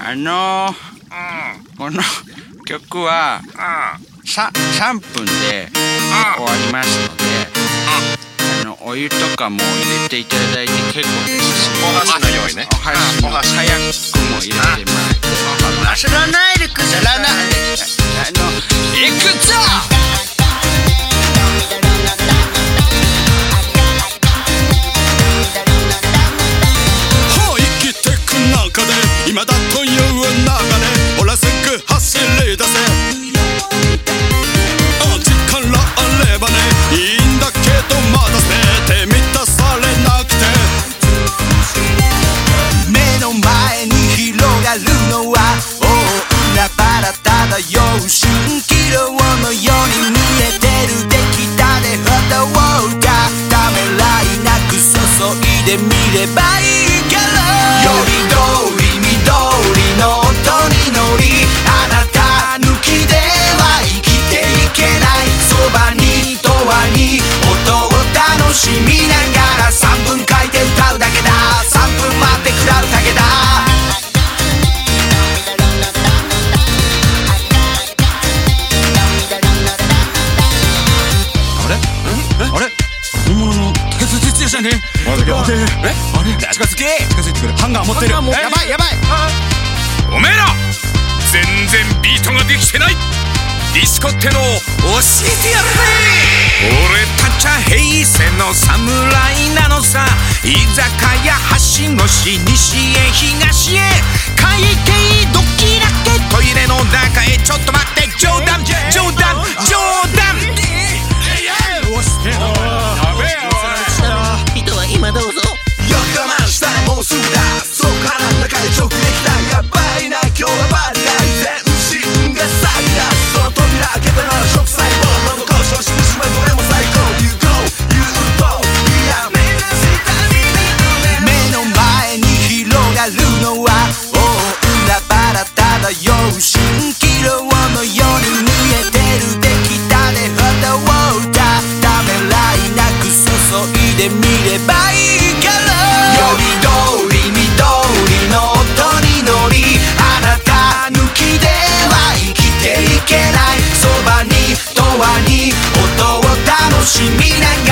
あのー、この曲はさ3分で終わりますのであのお湯とかも入れていただいて結構です。お箸の用意ね。お箸もお箸早くも入れてもらって知らないでくじゃらない。あのいくぞ注いでみればいいゃね。え待てあれ？近づけ。近づいてくる。ハンガー持ってる。やばいやばい。おめえら全然ビートができてない。ディスコってのを教えてやるぜ。俺たちは平成の侍なのさ。居酒屋橋越し西へ東へ漂う蜃気楼のように見えてる出来たてほどをかためらいなく注いでみればいいから。より通り緑の音に乗りあなた抜きでは生きていけない。そばにとわに音を楽しみながら